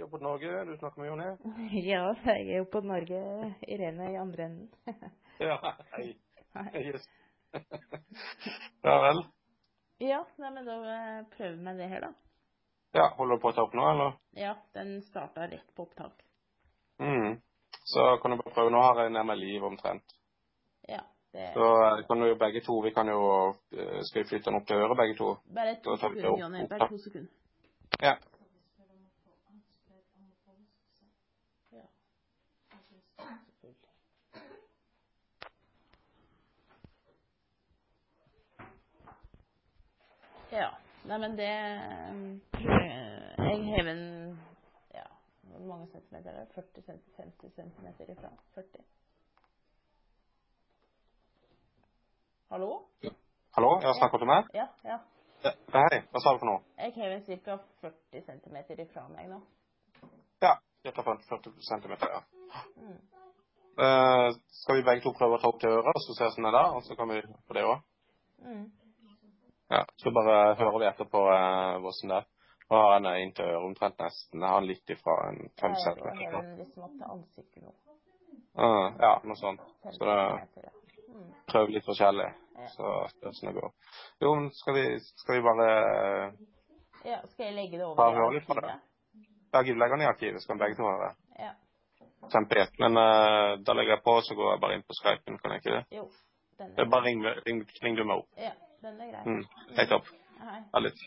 Jobbet Norge, du snakker mye om det? Ja, jeg er jo på Norge, Irene, i andre enden. Ja, hei. Hei. Ja vel. Ja, nei, men da eh, prøver vi med det her, da. Ja, holder du på å ta opp nå, eller? Ja, den starta rett på opptak. Mm. Så kan du bare prøve. Nå har jeg nærmere liv omtrent. Ja, det Så eh, kan du jo begge to, vi kan jo, eh, skal vi flytte den opp til øret begge to? Bare to sekunder, Jonny. Bare to sekunder. Ja. Ja. Nei, men det eh, Jeg hever en Ja, hvor mange centimeter er det? 40 cm, 50 centimeter ifra? 40? Hallo? Hallo, ja, snakker du med? Ja, ja. Ja. Hei, hva sa du for noe? Jeg hever ca. 40 cm ifra meg nå. Ja, ca. 40 cm, ja. Mm. Eh, skal vi begge to prøve å ta opp til øret, og så se hvordan det er der, og så kan vi på det også? Mm. Ja, så bare hører vi etterpå uh, hvordan det er. Nå har jeg inntil inn til øret omtrent nesten. Jeg har den litt ifra en 5 Jeg cm. den opp til ansiktet nå. Uh, ja, noe sånt. Så det centimeter. Mm. prøver litt forskjellig. Så sånn det går. Jo, men skal vi, skal vi bare eh, ja. Skal jeg legge det over Bare høre litt på det. Ja, legger den i arkivet, så kan begge to høre. Ja. Kjempefint. Men uh, da legger jeg på, så går jeg bare inn på Skypen, kan jeg ikke det? Jo. Den Det er, bare ring, ring, ring du meg opp. ja, den er grei. Mm. Hei, topp. Hei. Ha litt.